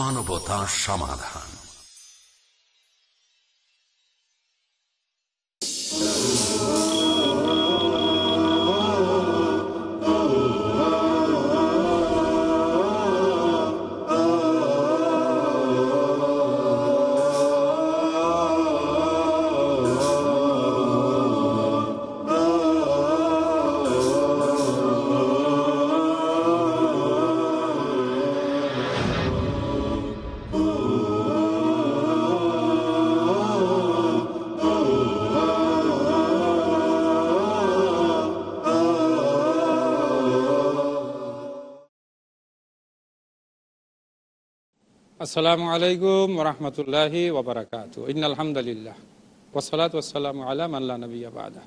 মানবতা সমাধান। আসসালামু আলাইকুম রহমতুল্লাহি ওবরাকাত ইন আলহামদুলিল্লাহ ওসলাত ওসালাম আলাম আল্লাহ নবী আবাদা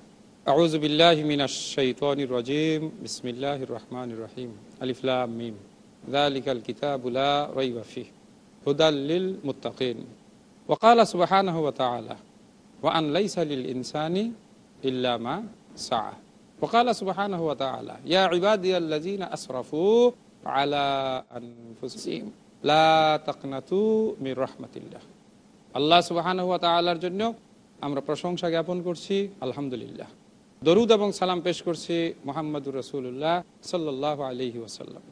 আউজ বিল্লাহ মিনাশাইতানির রাজিম বিসমিল্লাহির রহমানির রহিম আলিফলাম মিম ذلك الكتاب لا ريب فيه هدى للمتقين وقال سبحانه وتعالى وأن ليس للإنسان إلا ما سعى وقال سبحانه وتعالى يا عبادي الذين أسرفوا على أنفسهم লা তাকনাতু মির রহমতিল্লাহ। আল্লাহ সুবাহান হুয়া তালার জন্য আমরা প্রশংসা জ্ঞাপন করছি, আলহামদুলিল্লাহ। দরুদ এবং সালাম পেশ করছি মোহাম্মদুর রসুল্লাহ সাল্লাহ আলহি ওসাল্লাম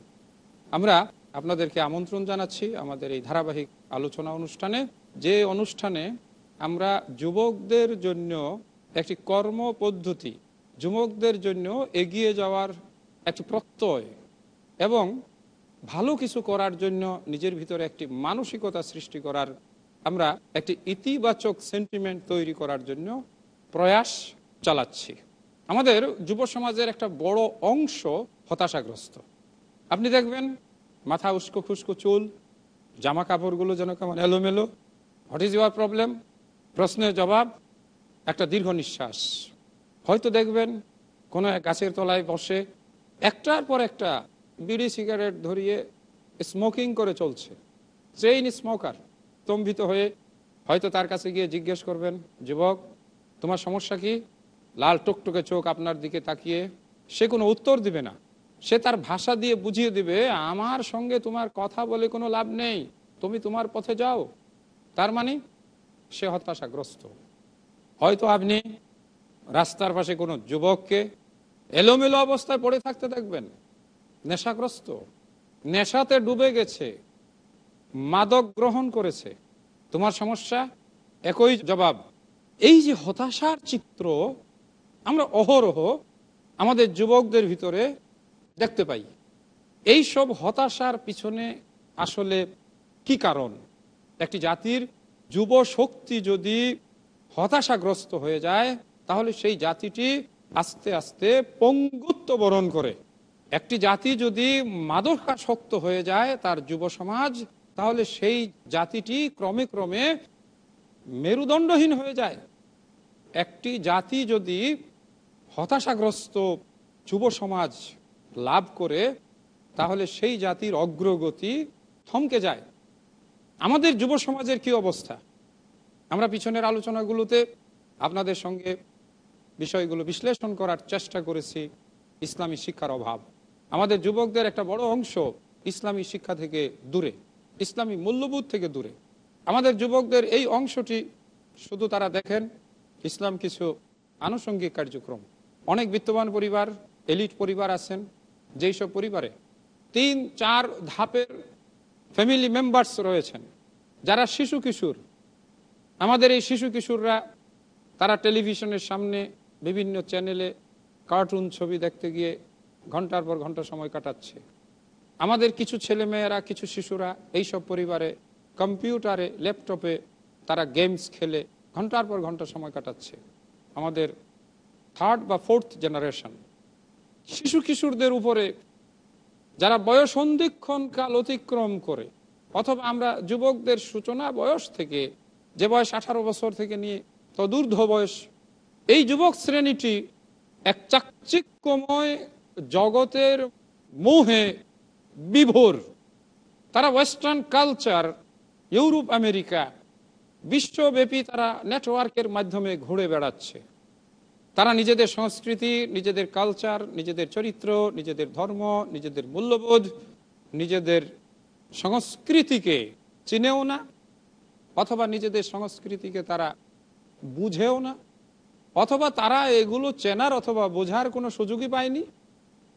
আমরা আপনাদেরকে আমন্ত্রণ জানাচ্ছি আমাদের এই ধারাবাহিক আলোচনা অনুষ্ঠানে। যে অনুষ্ঠানে আমরা যুবকদের জন্য একটি কর্ম পদ্ধতি, যুবকদের জন্য এগিয়ে যাওয়ার একটি প্রত্যয় এবং ভালো কিছু করার জন্য নিজের ভিতরে একটি মানসিকতা সৃষ্টি করার আমরা একটি ইতিবাচক সেন্টিমেন্ট তৈরি করার জন্য প্রয়াস চালাচ্ছি। আমাদের যুব সমাজের একটা বড় অংশ হতাশাগ্রস্ত। আপনি দেখবেন, মাথা উস্কো খুস্কো চুল, জামা কাপড়গুলো যেন কেমন এলোমেলো হোয়াট ইজ ইউর প্রবলেম প্রশ্নের জবাব, একটা দীর্ঘ নিঃশ্বাস। হয়তো দেখবেন, কোনো এক গাছের তলায় বসে একটার পর একটা বিড়ি সিগারেট ধরিয়ে স্মোকিং করে চলছে। ট্রেইন স্মোকার স্তম্ভিত হয়ে হয়তো তার কাছে গিয়ে জিজ্ঞেস করবেন, যুবক, তোমার সমস্যা কি? লাল টুকটুকে চোখ আপনার দিকে তাকিয়ে, সে কোনো উত্তর দিবে না। সে তার ভাষা দিয়ে বুঝিয়ে দিবে, আমার সঙ্গে তোমার কথা বলে কোনো লাভ নেই। তুমি তোমার পথে যাও। তার মানে সে হতাশাগ্রস্ত। হয়তো আপনি রাস্তার পাশে কোনো যুবককে এলোমেলো অবস্থায় পড়ে থাকতে দেখবেন। নেশাগ্রস্ত। নেশাতে ডুবে গেছে। মাদক গ্রহণ করেছে। তোমার সমস্যা? একই জবাব। এই যে হতাশার চিত্র, আমরা অহরহ আমাদের যুবকদের ভিতরে দেখতে পাই। এই সব হতাশার পিছনে আসলে কি কারণ? একটি জাতির যুব শক্তি যদি হতাশাগ্রস্ত হয়ে যায়, তাহলে সেই জাতিটি আস্তে আস্তে পঙ্গুত্ব বরণ করে। একটি জাতি যদি মাদকাসক্ত হয়ে যায় তার যুব সমাজ তাহলে সেই জাতিটি ক্রমে ক্রমে মেরুদণ্ডহীন হয়ে যায়। একটি জাতি যদি হতাশাগ্রস্ত যুব সমাজ লাভ করে, তাহলে সেই জাতির অগ্রগতি থমকে যায়। আমাদের যুব সমাজের কি অবস্থা? আমরা পিছনের আলোচনাগুলোতে আপনাদের সঙ্গে বিষয়গুলো বিশ্লেষণ করার চেষ্টা করেছি, ইসলামী শিক্ষার অভাব। আমাদের যুবকদের একটা বড় অংশ ইসলামী শিক্ষা থেকে দূরে, ইসলামী মূল্যবোধ থেকে দূরে। আমাদের যুবকদের এই অংশটি শুধু তারা দেখেন, ইসলাম কিছু আনুষঙ্গিক কার্যক্রম। অনেক বিত্তবান পরিবার, এলিট পরিবার আছেন, যেই সব পরিবারে তিন, চার ধাপের ফ্যামিলি মেম্বার্স রয়েছেন, যারা শিশু কিশোর। আমাদের এই শিশু কিশোররা, তারা টেলিভিশনের সামনে বিভিন্ন চ্যানেলে কার্টুন ছবি দেখতে গিয়ে ঘণ্টার পর ঘণ্টা সময় কাটাচ্ছে। আমাদের কিছু ছেলেমেয়েরা, কিছু শিশুরা এইসব পরিবারে কম্পিউটারে, ল্যাপটপে তারা গেমস খেলে ঘণ্টার পর ঘণ্টা সময় কাটাচ্ছে। আমাদের থার্ড বা ফোর্থ জেনারেশন। শিশু কিশোরদের উপরে যারা বয়স সন্ধিক্ষণ কাল অতিক্রম করে, অথবা আমরা যুবকদের সূচনা বয়স থেকে, যে বয়স আঠারো বছর থেকে নিয়ে তদূর্ধ্ব বয়স, এই যুবক শ্রেণীটি এক চাকচিক্যময় জগতের মোহে বিভোর। তারা ওয়েস্টার্ন কালচার ইউরোপ আমেরিকা বিশ্বব্যাপী তারা নেটওয়ার্কের মাধ্যমে ঘুরে বেড়াচ্ছে। তারা নিজেদের সংস্কৃতি, নিজেদের কালচার নিজেদের চরিত্র, নিজেদের ধর্ম, নিজেদের মূল্যবোধ, নিজেদের সংস্কৃতিকে চিনেও না, অথবা নিজেদের সংস্কৃতিকে তারা বুঝেও না, অথবা তারা এগুলো চেনার অথবা বোঝার কোনো সুযোগই পায়নি।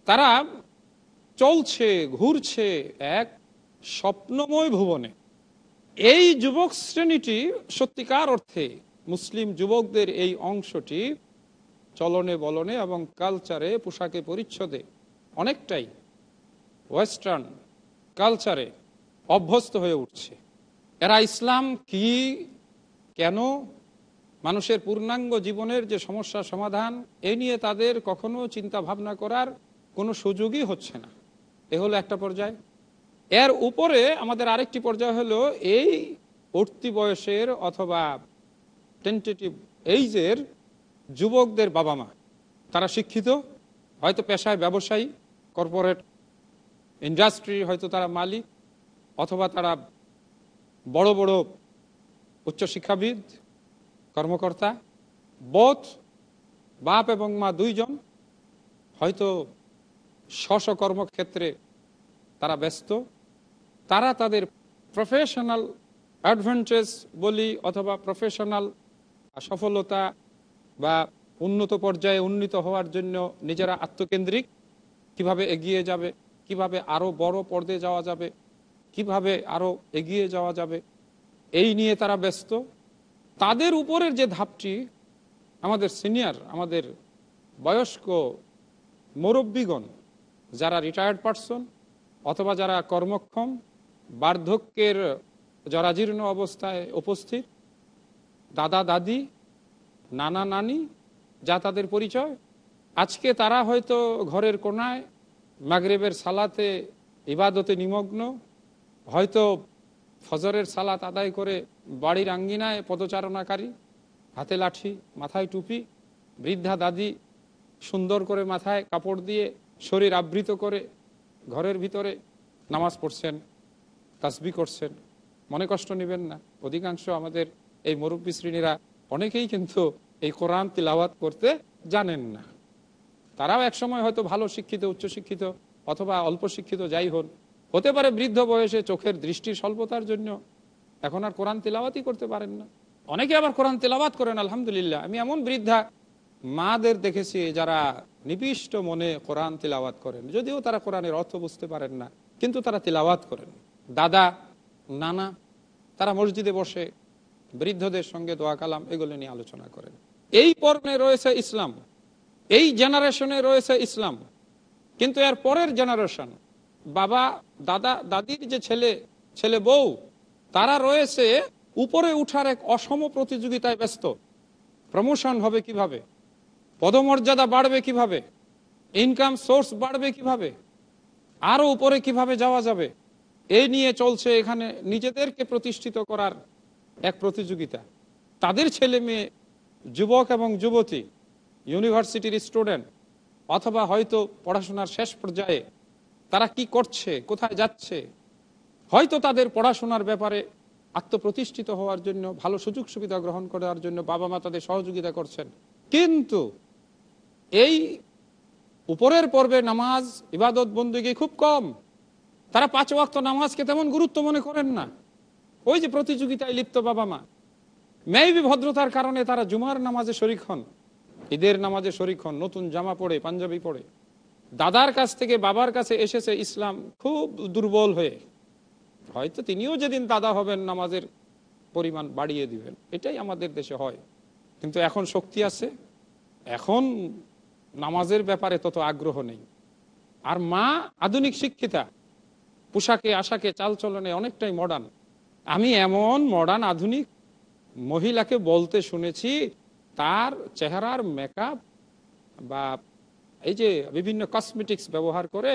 তারা চলছে, ঘুরছে এক স্বপ্নময় ভুবনে। এই যুবক শ্রেণীটি সত্যিকার অর্থে মুসলিম যুবকদের এই অংশটি চলনে বলনে এবং কালচারে, পোশাকে পরিচ্ছদে অনেকটাই ওয়েস্টার্ন কালচারে অভ্যস্ত হয়ে উঠছে। এরা ইসলাম কি, কেন, মানুষের পূর্ণাঙ্গ জীবনের যে সমস্যা সমাধান, এ নিয়ে তাদের কখনো চিন্তা ভাবনা করার কোনো সুযোগই হচ্ছে না। এ হলো একটা পর্যায়। এর উপরে আমাদের আরেকটি পর্যায় হলো এই উঠতি বয়সের অথবা টেন্টেটিভ এইজের যুবকদের বাবা মা তারা শিক্ষিত, হয়তো পেশায় ব্যবসায়ী কর্পোরেট ইন্ডাস্ট্রি হয়তো তারা মালিক, অথবা তারা বড় বড় উচ্চশিক্ষাবিদ, কর্মকর্তা বোধ বাপ এবং মা দুইজন, হয়তো স্ব কর্মক্ষেত্রে তারা ব্যস্ত। তারা তাদের প্রফেশনাল অ্যাডভান্টেজ বলি অথবা প্রফেশনাল সফলতা বা উন্নত পর্যায়ে উন্নীত হওয়ার জন্য নিজেরা আত্মকেন্দ্রিক। কীভাবে এগিয়ে যাবে, কীভাবে আরও বড় পর্দে যাওয়া যাবে, কীভাবে আরও এগিয়ে যাওয়া যাবে, এই নিয়ে তারা ব্যস্ত। তাদের উপরের যে ধাপটি, আমাদের সিনিয়র আমাদের বয়স্ক মুরব্বীগণ যারা রিটায়ার্ড পারসন অথবা যারা কর্মক্ষম, বার্ধক্যের জরাজীর্ণ অবস্থায় উপস্থিত, দাদা, দাদি, নানা, নানি, যা তাদের পরিচয়। আজকে তারা হয়তো ঘরের কোনায় মাগরেবের সালাতে ইবাদতে নিমগ্ন, হয়তো ফজরের সালাত আদায় করে বাড়ির আঙ্গিনায় পদচারণাকারী, হাতে লাঠি, মাথায় টুপি, বৃদ্ধা, দাদি সুন্দর করে মাথায় কাপড় দিয়ে শরীর আবৃত করে, ঘরের ভিতরে নামাজ পড়ছেন, তাসবি করছেন, মনে কষ্ট নেবেন না। অধিকাংশ আমাদের এই মুরব্বী শ্রেণীরা অনেকেই কিন্তু এই কোরআন তিলাওয়াত করতে জানেন না। তারাও একসময় হয়তো ভালো শিক্ষিত উচ্চশিক্ষিত অথবা অল্প শিক্ষিত যাই হন হতে পারে বৃদ্ধ বয়সে চোখের দৃষ্টির স্বল্পতার জন্য। এখন আর কোরআন তিলাওয়াতই করতে পারেন না। অনেকে আবার কোরআন তিলাওয়াত করেন, আলহামদুলিল্লাহ। আমি এমন বৃদ্ধা মাদের দেখেছি যারা নিবিষ্ট মনে কোরআন তিলাওয়াত করেন। যদিও তারা কোরআনের অর্থ বুঝতে পারেন না, কিন্তু তারা তিলাওয়াত করেন। দাদা, নানা, তারা মসজিদে বসে বৃদ্ধদের সঙ্গে দোয়া কালাম, এগুলো নিয়ে আলোচনা করেন। এই পর্বে রয়েছে ইসলাম, এই জেনারেশনে রয়েছে ইসলাম, কিন্তু এর পরের জেনারেশন, বাবা, দাদা, দাদির যে ছেলে ছেলে বউ, তারা রয়েছে উপরে উঠার এক অসম প্রতিযোগিতায় ব্যস্ত। প্রমোশন হবে কীভাবে? পদমর্যাদা বাড়বে কীভাবে? ইনকাম সোর্স বাড়বে কীভাবে? আরও উপরে কীভাবে যাওয়া যাবে? এই নিয়ে চলছে এখানে নিজেদেরকে প্রতিষ্ঠিত করার এক প্রতিযোগিতা। তাদের ছেলে মেয়ে, যুবক এবং যুবতী ইউনিভার্সিটির স্টুডেন্ট অথবা হয়তো পড়াশোনার শেষ পর্যায়ে তারা কি করছে, কোথায় যাচ্ছে? হয়তো তাদের পড়াশোনার ব্যাপারে আত্মপ্রতিষ্ঠিত হওয়ার জন্য, ভালো সুযোগ সুবিধা গ্রহণ করার জন্য বাবা মা তাদের সহযোগিতা করছেন। কিন্তু এই উপরের পর্বে নামাজ, ইবাদত বন্দুকি খুব কম। তারা পাঁচ ওয়াক্ত নামাজকে তেমন গুরুত্ব মনে করেন না। ওই যে প্রতিযোগিতায় লিপ্ত বাবা মা। মেয়বি ভদ্রতার কারণে তারা জুমার নামাজে শরিক হন, ঈদের নামাজে শরিক হন, নতুন জামা পড়ে পাঞ্জাবি পড়ে দাদার কাছ থেকে বাবার কাছে এসেছে ইসলাম খুব দুর্বল হয়ে। হয়তো তিনিও যেদিন দাদা হবেন, নামাজের পরিমাণ বাড়িয়ে দিবেন। এটাই আমাদের দেশে হয়। কিন্তু এখন শক্তি আছে। এখন নামাজের ব্যাপারে তত আগ্রহ নেই। আর মা আধুনিক শিক্ষিতা, পোশাকে, আশাকে, চালচলনে অনেকটাই মডার্ন আমি এমন মডার্ন আধুনিক মহিলাকে বলতে শুনেছি, তার চেহারার মেকআপ বা এই যে বিভিন্ন কসমেটিক্স ব্যবহার করে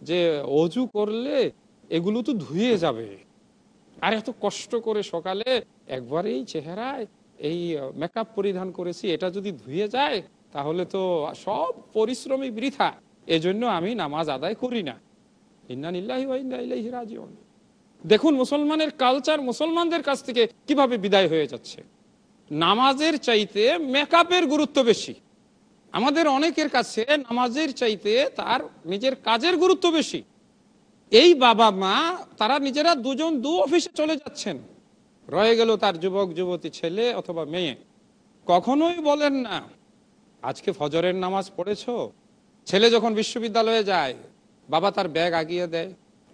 যে অজু করলে এগুলো তো ধুয়ে যাবে। আর এত কষ্ট করে সকালে একবারেই চেহারায় এই মেকআপ পরিধান করেছি, এটা যদি ধুয়ে যায় তাহলে তো সব পরিশ্রমী বৃথা। এজন্য আমি নামাজ আদায় করি না। দেখুন, মুসলমানের কালচার মুসলমানদের কাছ থেকে কীভাবে বিদায় হয়ে যাচ্ছে? নামাজের চাইতে মেকআপের গুরুত্ব বেশি। আমাদের অনেকের কাছে নামাজের চাইতে তার নিজের কাজের গুরুত্ব বেশি। এই বাবা মা, তারা নিজেরা দুজন দু অফিসে চলে যাচ্ছেন। রয়ে গেল তার যুবক, যুবতী ছেলে অথবা মেয়ে। কখনোই বলেন না আজকে ফজরের নামাজ পড়েছো? ছেলে যখন বিশ্ববিদ্যালয়ে যায়, বাবা তার ব্যাগ আগিয়ে দেয়,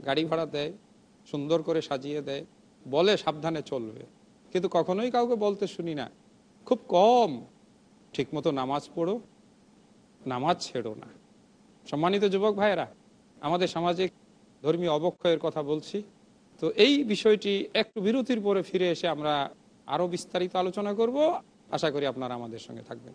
গাড়ি ভাড়া দেয়, সুন্দর করে সাজিয়ে দেয়, বলে সাবধানে চলবে। কিন্তু কখনোই কাউকে বলতে শুনি না। খুব কম ঠিকমতো নামাজ পড়ো, নামাজ ছেড়ো না। সম্মানিত যুবক ভাইয়েরা, আমাদের সামাজিক ধর্মীয় অবক্ষয়ের কথা বলছি। তো এই বিষয়টি একটু বিরতির পরে ফিরে এসে আমরা আরও বিস্তারিত আলোচনা করব। আশা করি আপনারা আমাদের সঙ্গে থাকবেন।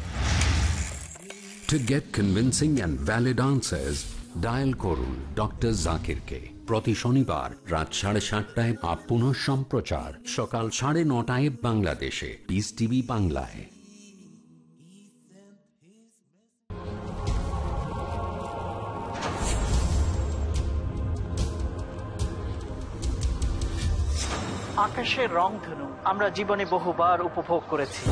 To get convincing and valid answers, dial করুন ডক্টর জাকিরকে প্রতি শনিবার রাত সাড়ে সাতটায় বা পুনঃ সম্প্রচার সকাল সাড়ে নটায় বাংলাদেশে। পিস টিভি বাংলায়। আকাশের রং আমরা জীবনে বহুবার উপভোগ করেছি।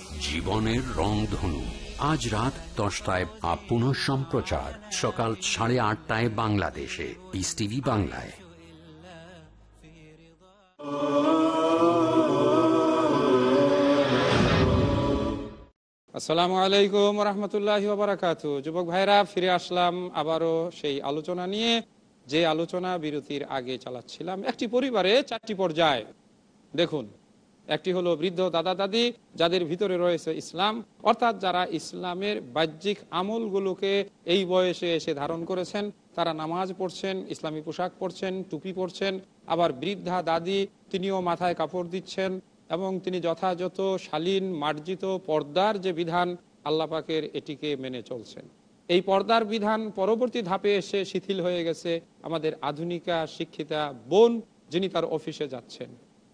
জীবনের রংধনু। আজ রাত দশটায় বা পুনঃ সম্প্রচার। সকাল সাড়ে আটটায় বাংলাদেশে। পিস টিভি বাংলায়। আসসালামু আলাইকুম রহমতুল্লাহ বারাকাতু যুবক ভাইরা ফিরে আসলাম আবারও সেই আলোচনা নিয়ে। যে আলোচনা বিরতির আগে চালাচ্ছিলাম, একটি পরিবারে চারটি পর্যায়। দেখুন একটি হলো বৃদ্ধ দাদা দাদি, যাদের ভিতরে রয়েছে ইসলাম। অর্থাৎ যারা ইসলামের বাহ্যিক আমলগুলোকে এই বয়সে এসে ধারণ করেছেন, তারা নামাজ পড়ছেন, ইসলামী পোশাক পরছেন, টুপি পরছেন, আবার বৃদ্ধা দাদি তিনিও মাথায় কাপড় দিচ্ছেন এবং তিনি যথাযথ শালীন, মার্জিত পর্দার যে বিধান আল্লাপাকের এটিকে মেনে চলছেন। এই পর্দার বিধান পরবর্তী ধাপে এসে শিথিল হয়ে গেছে আমাদের আধুনিকা শিক্ষিতা বোন যিনি তার অফিসে যাচ্ছেন।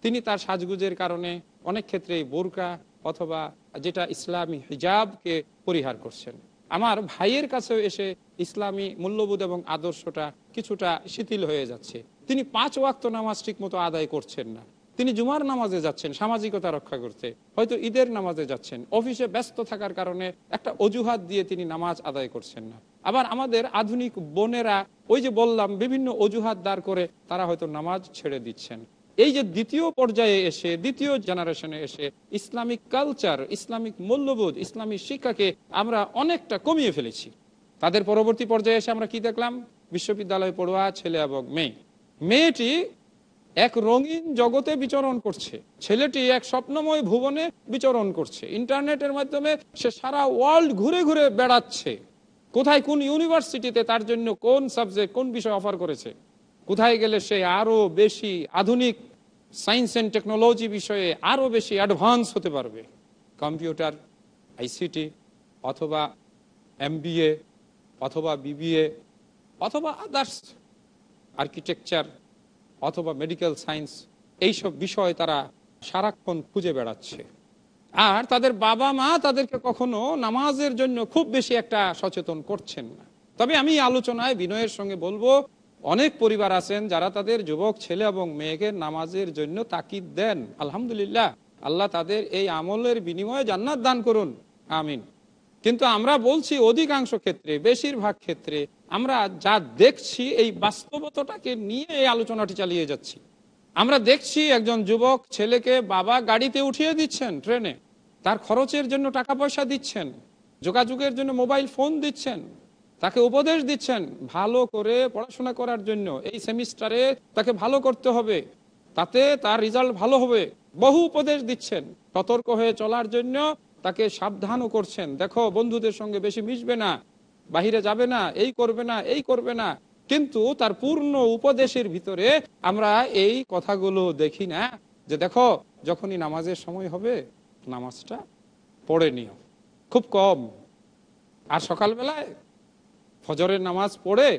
তিনি তার সাজগুজের কারণে অনেক ক্ষেত্রেই বোরকা অথবা যেটা ইসলামী হিজাবকে পরিহার করছেন। আমার ভাইয়ের কাছেও এসে ইসলামী মূল্যবোধ এবং আদর্শটা কিছুটা শিথিল হয়ে যাচ্ছে। তিনি পাঁচ ওয়াক্ত নামাজ ঠিক মতো আদায় করছেন না। তিনি জুমার নামাজে যাচ্ছেন সামাজিকতা রক্ষা করতে। হয়তো ঈদের নামাজে যাচ্ছেন। অফিসে ব্যস্ত থাকার কারণে একটা অজুহাত দিয়ে তিনি নামাজ আদায় করছেন না। আবার আমাদের আধুনিক বোনেরা ওই যে বললাম, বিভিন্ন অজুহাত দাঁড় করে তারা হয়তো নামাজ ছেড়ে দিচ্ছেন। এই যে দ্বিতীয় পর্যায়ে এসে, দ্বিতীয় জেনারেশনে এসে ইসলামিক কালচার, ইসলামিক মূল্যবোধ, ইসলামিক শিক্ষাকে আমরা অনেকটা কমিয়ে ফেলেছি। তাদের পরবর্তী পর্যায়ে এসে আমরা কি দেখলাম? বিশ্ববিদ্যালয়ে পড়ুয়া, ছেলে এবং মেয়ে। মেয়েটি এক রঙিন জগতে বিচরণ করছে। ছেলেটি এক স্বপ্নময় ভুবনে বিচরণ করছে। ইন্টারনেটের মাধ্যমে সে সারা ওয়ার্ল্ড ঘুরে ঘুরে বেড়াচ্ছে। কোথায় কোন ইউনিভার্সিটিতে তার জন্য কোন সাবজেক্ট, কোন বিষয় অফার করেছে? কোথায় গেলে সে আরও বেশি আধুনিক সায়েন্স অ্যান্ড টেকনোলজি বিষয়ে আরও বেশি অ্যাডভান্স হতে পারবে? কম্পিউটার আইসিটি অথবা এমবিএ অথবা বিবিএ অথবা আদার্স আর্কিটেকচার, অথবা মেডিকেল সায়েন্স, এইসব বিষয় তারা সারাক্ষণ খুঁজে বেড়াচ্ছে। আর তাদের বাবা মা তাদেরকে কখনো নামাজের জন্য খুব বেশি একটা সচেতন করছেন না। তবে আমি আলোচনায় বিনয়ের সঙ্গে বলব অনেক পরিবার আছেন যারা তাদের যুবক ছেলে এবং মেয়েকে নামাজের জন্য তাকিদ দেন। আলহামদুলিল্লাহ, আল্লাহ তাদের এই আমলের বিনিময়ে জান্নাত দান করুন। আমিন। কিন্তু আমরা বলছি অধিকাংশ ক্ষেত্রে, বেশিরভাগ ক্ষেত্রে, আমরা যা দেখছি এই বাস্তবতাটাকে নিয়ে এই আলোচনাটি চালিয়ে যাচ্ছি। আমরা দেখছি একজন যুবক ছেলেকে বাবা গাড়িতে উঠিয়ে দিচ্ছেন ট্রেনে, তার খরচের জন্য টাকা পয়সা দিচ্ছেন, যোগাযোগের জন্য মোবাইল ফোন দিচ্ছেন তাকে উপদেশ দিচ্ছেন ভালো করে পড়াশোনা করার জন্য। এই সেমিস্টারে তাকে ভালো করতে হবে। তাতে তার রেজাল্ট ভালো হবে। বহু উপদেশ দিচ্ছেন। সতর্ক হয়ে চলার জন্য তাকে সাবধানও করছেন। দেখো, বন্ধুদের সঙ্গে বেশি মিশবে না, বাহিরে যাবে না, এই করবে না, এই করবে না। কিন্তু তার পূর্ণ উপদেশের ভিতরে আমরা এই কথাগুলো দেখি না যে দেখো, যখনই নামাজের সময় হবে, নামাজটা পড়ে নিও। খুব কম। আর সকালবেলায় ফজরের নামাজ পড়ে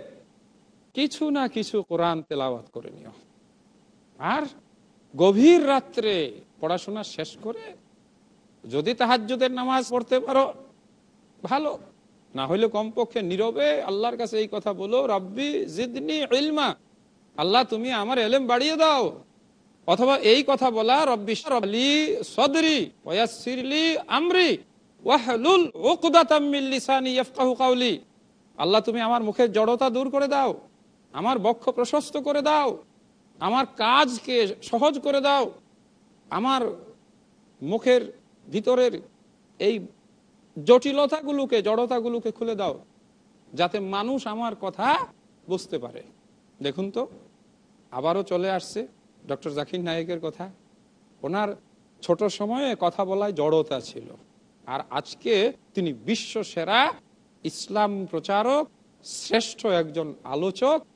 কিছু না কিছু কোরআন তেলাওয়াত করে নিও। আর গভীর রাত্রে পড়াশোনা শেষ করে যদি তাহাজ্জুদের নামাজ পড়তে পারো, ভালো। না হইলে কমপক্ষে নীরবে আল্লাহর কাছে এই কথা বলো, রব্বি জিদনি ইলমা, আল্লাহ তুমি আমার এলেম বাড়িয়ে দাও। অথবা এই কথা বলা, রব্বি রব্লি সদরি ওয়াসিরলি আমরি ওয়াহলুল উকদাতাম মিন লিসানি ইয়াফকাহু কাওলি। আল্লাহ, তুমি আমার মুখের জড়তা দূর করে দাও, আমার বক্ষ প্রশস্ত করে দাও, আমার কাজকে সহজ করে দাও, আমার মুখের ভিতরের এই জটিলতাগুলোকে, জড়তাগুলোকে খুলে দাও, যাতে মানুষ আমার কথা বুঝতে পারে। দেখুন তো, আবারও চলে আসছে ডক্টর জাকির নায়েকের কথা। ওনার ছোট সময়ে কথা বলায় জড়তা ছিল, আর আজকে তিনি বিশ্ব সেরা ইসলাম প্রচারক, শ্রেষ্ঠ একজন আলোচক,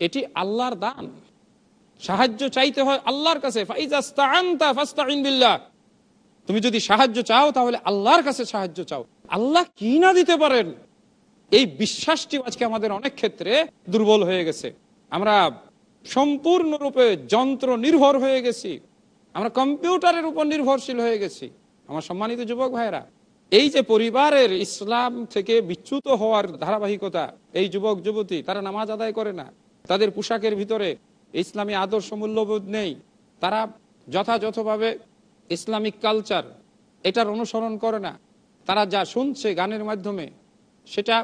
এটি আল্লাহর দান। সাহায্য চাইতে হয় আল্লাহর কাছে। তুমি যদি সাহায্য চাও, তাহলে আল্লাহর কাছে সাহায্য চাও। আল্লাহ কি না দিতে পারেন? এই বিশ্বাসটি আজকে আমাদের অনেক ক্ষেত্রে দুর্বল হয়ে গেছে। আমরা সম্পূর্ণরূপে যন্ত্র নির্ভর হয়ে গেছি। আমরা কম্পিউটারের উপর নির্ভরশীল হয়ে গেছি। আমার সম্মানিত যুবক ভাইরা এই যে পরিবারের ইসলাম থেকে বিচ্যুত হওয়ার ধারাবাহিকতা, এই যুবক, যুবতী, তারা নামাজ আদায় করে না। তাদের পোশাকের ভিতরে ইসলামী আদর্শ মূল্যবোধ নেই। তারা যথাযথভাবে ইসলামিক কালচার, এটার অনুসরণ করে না। তারা যা শুনছে গানের মাধ্যমে, সেটা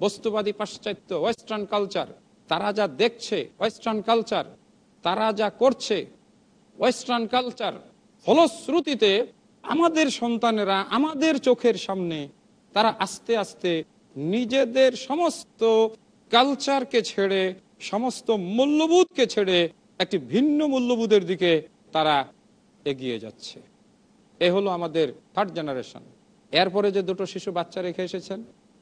বস্তুবাদী পাশ্চাত্য ওয়েস্টার্ন কালচার। তারা যা দেখছে ওয়েস্টার্ন কালচার, তারা যা করছে ওয়েস্টার্ন কালচার ফলশ্রুতিতে আমাদের সন্তানেরা আমাদের চোখের সামনে তারা আস্তে আস্তে নিজেদের সমস্ত কালচারকে ছেড়ে, সমস্ত মূল্যবোধকে ছেড়ে একটি ভিন্ন মূল্যবোধের দিকে তারা এগিয়ে যাচ্ছে। এ হলো আমাদের থার্ড জেনারেশন এরপরে যে দুটো শিশু বাচ্চা রেখে এসেছেন,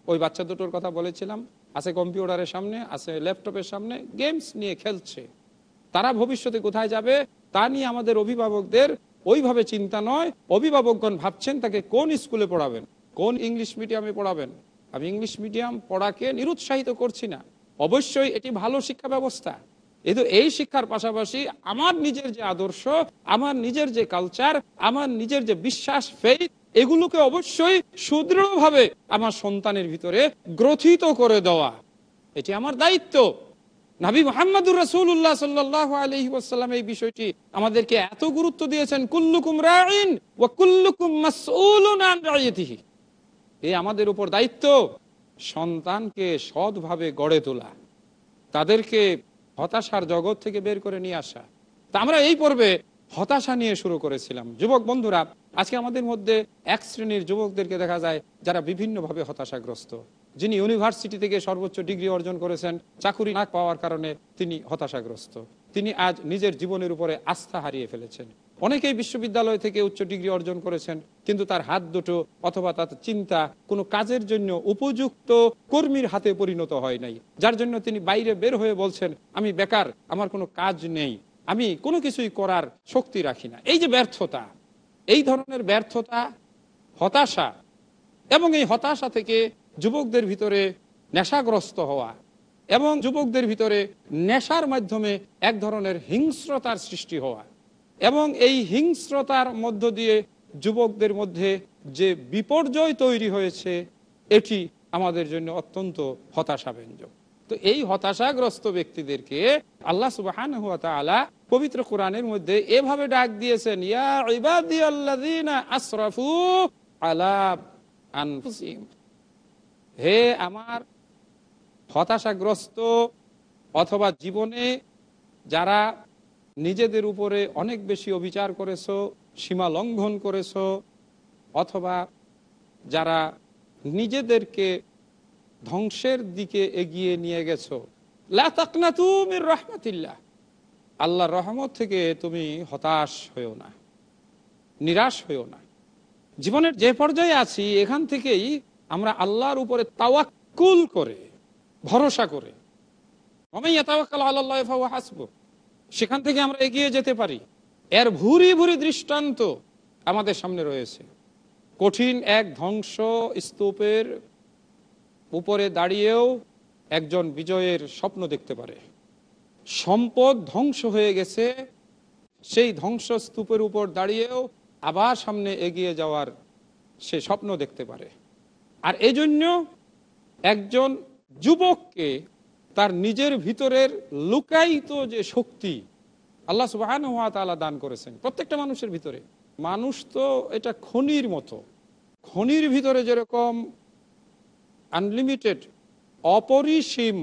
ওই বাচ্চা দুটোর কথা বলেছিলাম। আছে কম্পিউটারের সামনে, আছে ল্যাপটপের সামনে গেমস নিয়ে খেলছে। তারা ভবিষ্যতে কোথায় যাবে, তা নিয়ে আমাদের অভিভাবকদের ওইভাবে চিন্তা নয়। অভিভাবকগণ ভাবছেন তাকে কোন স্কুলে পড়াবেন? কোন ইংলিশ মিডিয়ামে পড়াবেন? আমি ইংলিশ মিডিয়াম পড়াকে নিরুৎসাহিত করছি না। অবশ্যই এটি ভালো শিক্ষা ব্যবস্থা। কিন্তু এই শিক্ষার পাশাপাশি আমার নিজের যে আদর্শ, আমার নিজের যে কালচার আমার নিজের যে বিশ্বাস ফেইথ এগুলোকে অবশ্যই সুদৃঢ়ভাবে আমার সন্তানের ভিতরে গ্রথিত করে দেওয়া। এটি আমার দায়িত্ব। নাবি মোহাম্মদুর রসুল্লাহ সাল্লাহ আলহি ওসাল্লাম এই বিষয়টি আমাদেরকে এত গুরুত্ব দিয়েছেন, কুল্লুকুম রাইন ও কুল্লুকুম মাসউলুন আন এ আমাদের উপর দায়িত্ব সন্তানকে সৎভাবে গড়ে তোলা, তাদেরকে হতাশার জগৎ থেকে বের করে নিয়ে আসা। তা আমরা এই পর্বে হতাশা নিয়ে শুরু করেছিলাম। যুবক বন্ধুরা, আজকে আমাদের মধ্যে এক শ্রেণির যুবকদেরকে দেখা যায় যারা বিভিন্নভাবে হতাশাগ্রস্ত। যিনি ইউনিভার্সিটি থেকে সর্বোচ্চ ডিগ্রি অর্জন করেছেন, চাকুরি না পাওয়ার কারণে তিনি হতাশাগ্রস্ত। তিনি আজ নিজের জীবনের উপরে আস্থা হারিয়ে ফেলেছেন। অনেকেই বিশ্ববিদ্যালয় থেকে উচ্চ ডিগ্রি অর্জন করেছেন, কিন্তু তার হাত দুটো অথবা তার চিন্তা কোনো কাজের জন্য উপযুক্ত কর্মীর হাতে পরিণত হয় নাই। যার জন্য তিনি বাইরে বের হয়ে বলছেন, আমি বেকার, আমার কোনো কাজ নেই। আমি কোনো কিছুই করার শক্তি রাখি না। এই যে ব্যর্থতা, এই ধরনের ব্যর্থতা, হতাশা, এবং এই হতাশা থেকে যুবকদের ভিতরে নেশাগ্রস্ত হওয়া এবং যুবকদের ভিতরে নেশার মাধ্যমে এক ধরনের হিংস্রতার সৃষ্টি হওয়া এবং এই হিংস্রতার মধ্য দিয়ে যুবকদের মধ্যে যে বিপর্যয় তৈরি হয়েছে, এটি আমাদের জন্য অত্যন্ত হতাশাব্যঞ্জক। তো এই হতাশাগ্রস্ত ব্যক্তিদেরকে আল্লাহ সুবাহান হুয়া তাআলা পবিত্র কোরআনের মধ্যে এভাবে ডাক দিয়েছেন, ইয়া ইবাদিয়াল্লাযীনা আসরাফু আলা হে আমার হতাশাগ্রস্ত অথবা জীবনে যারা নিজেদের উপরে অনেক বেশি অবিচার করেছ, সীমা লঙ্ঘন করেছ, অথবা যারা নিজেদেরকে ধ্বংসের দিকে এগিয়ে নিয়ে গেছ গেছো তুমি রহমতিল্লাহ। আল্লাহ রহমত থেকে তুমি হতাশ হয়েও না, নিরাশ হয়েও না। জীবনের যে পর্যায়ে আছি, এখান থেকেই আমরা আল্লাহর উপরে তাওয়াক্কুল করে, ভরসা করে। হাসব। সেখান থেকে আমরা এগিয়ে যেতে পারি। এর ভুরি ভুরি দৃষ্টান্ত আমাদের সামনে রয়েছে। কঠিন এক ধ্বংস স্তূপের উপরে দাঁড়িয়েও একজন বিজয়ের স্বপ্ন দেখতে পারে। সম্পদ ধ্বংস হয়ে গেছে, সেই ধ্বংস স্তূপের উপর দাঁড়িয়েও আবার সামনে এগিয়ে যাওয়ার সে স্বপ্ন দেখতে পারে। আর এজন্য একজন যুবককে তার নিজের ভিতরের লুকায়িত যে শক্তি আল্লাহ সুবাহান তালা দান করেছেন প্রত্যেকটা মানুষের ভিতরে। মানুষ তো এটা খনির মতো। খনির ভিতরে যেরকম আনলিমিটেড অপরিসীম,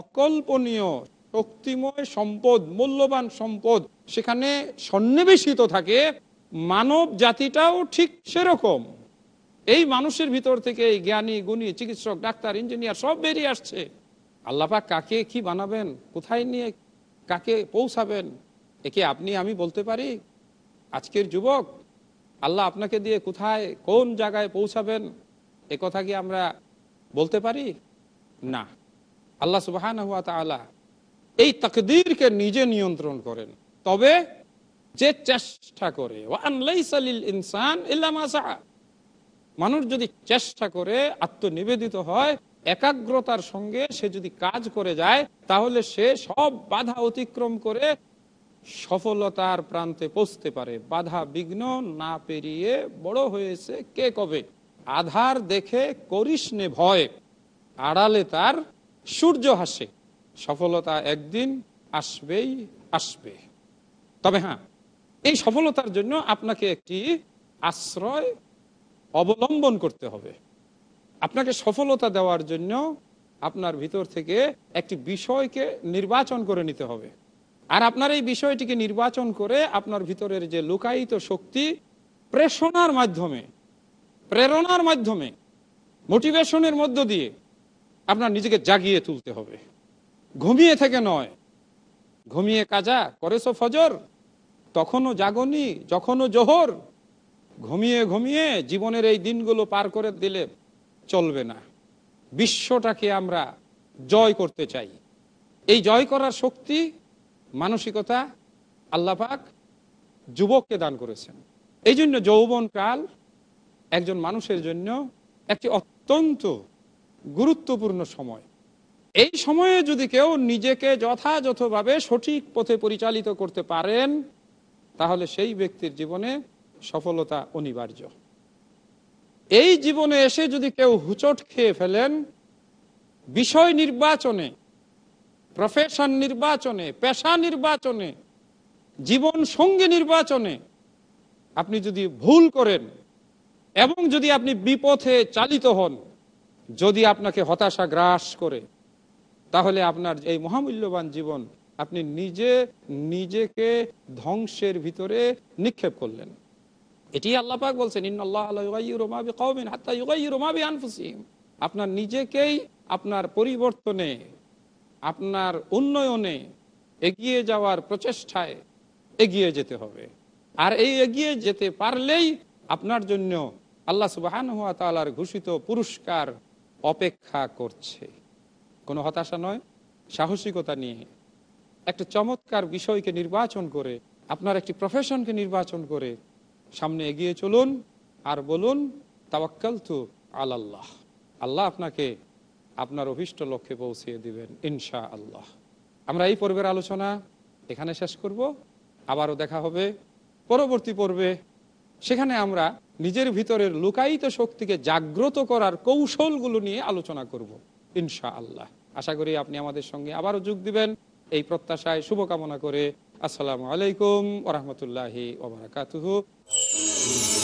অকল্পনীয়, শক্তিময় সম্পদ, মূল্যবান সম্পদ সেখানে সন্নিবেশিত থাকে, মানব জাতিটাও ঠিক সেরকম। এই মানুষের ভিতর থেকে এই জ্ঞানী, গুণী, চিকিৎসক, ডাক্তার, ইঞ্জিনিয়ার সব বেরিয়ে আসছে। আল্লাপাক কাকে কি বানাবেন? কোথায় নিয়ে কাকে পৌঁছাবেন? একে আপনি, আমি বলতে পারি, আজকের যুবক, আল্লাহ আপনাকে দিয়ে কোথায়, কোন জায়গায় পৌঁছাবেন? এ কথা কি আমরা বলতে পারি? না। আল্লাহ সুবাহান হুয়া তালা এই তকদিরকে নিজে নিয়ন্ত্রণ করেন। তবে যে চেষ্টা করে ইনসান মানুষ যদি চেষ্টা করে, আত্মনিবেদিত হয়, একাগ্রতার সঙ্গে সে যদি কাজ করে যায়, তাহলে সে সব বাধা অতিক্রম করে সফলতার প্রান্তে পৌঁছতে পারে। বাধা বিঘ্ন না পেরিয়ে বড় হয়েছে কে কবে? আধার দেখে করিস নে ভয়, আড়ালে তার সূর্য হাসে। সফলতা একদিন আসবেই আসবে। তবে হ্যাঁ এই সফলতার জন্য আপনাকে একটি আশ্রয় অবলম্বন করতে হবে। আপনাকে সফলতা দেওয়ার জন্য আপনার ভিতর থেকে একটি বিষয়কে নির্বাচন করে নিতে হবে। আর আপনার এই বিষয়টিকে নির্বাচন করে আপনার ভিতরের যে লুকায়িত শক্তি প্রেষণার মাধ্যমে, প্রেরণার মাধ্যমে, মোটিভেশনের মধ্য দিয়ে আপনার নিজেকে জাগিয়ে তুলতে হবে। ঘুমিয়ে থেকে নয়। ঘুমিয়ে কাজা, করেছ ফজর, তখনও জাগনি যখনও জোহর ঘুমিয়ে ঘুমিয়ে জীবনের এই দিনগুলো পার করে দিলে চলবে না। বিশ্বটাকে আমরা জয় করতে চাই। এই জয় করার শক্তি, মানসিকতা আল্লাপাক যুবককে দান করেছেন। এই জন্য যৌবনকাল একজন মানুষের জন্য একটি অত্যন্ত গুরুত্বপূর্ণ সময়। এই সময়ে যদি কেউ নিজেকে যথাযথভাবে সঠিক পথে পরিচালিত করতে পারেন, তাহলে সেই ব্যক্তির জীবনে সফলতা অনিবার্য। এই জীবনে এসে যদি কেউ হুচট খেয়ে ফেলেন, বিষয় নির্বাচনে প্রফেশন নির্বাচনে, পেশা নির্বাচনে, জীবন সঙ্গী নির্বাচনে আপনি যদি ভুল করেন এবং যদি আপনি বিপথে চালিত হন, যদি আপনাকে হতাশা গ্রাস করে, তাহলে আপনার এই মহামূল্যবান জীবন আপনি নিজে, নিজেকে ধ্বংসের ভিতরে নিক্ষেপ করলেন। এটি আল্লাপাক বলছেন আপনার নিজেকেই আপনার পরিবর্তনে, আপনার উন্নয়নে এগিয়ে যাওয়ার প্রচেষ্টায় এগিয়ে যেতে হবে। আর এই এগিয়ে যেতে পারলেই আপনার জন্য আল্লাহ সুবাহান হাত তালার ঘোষিত পুরস্কার অপেক্ষা করছে। কোনো হতাশা নয়, সাহসিকতা নিয়ে। একটা চমৎকার বিষয়কে নির্বাচন করে, আপনার একটি প্রফেশনকে নির্বাচন করে সামনে এগিয়ে চলুন আর বলুন তাওয়াক্কাল তু আল্লাহ আল্লাহ আপনাকে আপনার অভিষ্ট লক্ষ্যে পৌঁছিয়ে দিবেন ইনশা আল্লাহ আমরা এই পর্বের আলোচনা এখানে শেষ করব। আবারও দেখা হবে পরবর্তী পর্বে। সেখানে আমরা নিজের ভিতরের লুকায়িত শক্তিকে জাগ্রত করার কৌশলগুলো নিয়ে আলোচনা করব ইনশা আল্লাহ আশা করি আপনি আমাদের সঙ্গে আবারও যোগ দিবেন। এই প্রত্যাশায় শুভকামনা করে আসসালামু আলাইকুম ওরহমতুল্লাহি ওবরাকাতুহু Música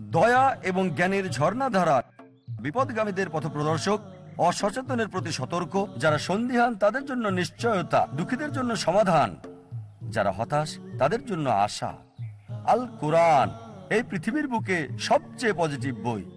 দয়া এবং জ্ঞানের ঝর্ণাধারা বিপদগামীদের পথপ্রদর্শক, অসচেতনের প্রতি সতর্ক, যারা সন্দিহান তাদের জন্য নিশ্চয়তা, দুঃখীদের জন্য সমাধান, যারা হতাশ তাদের জন্য আশা। আল কোরআন এই পৃথিবীর বুকে সবচেয়ে পজিটিভ বই।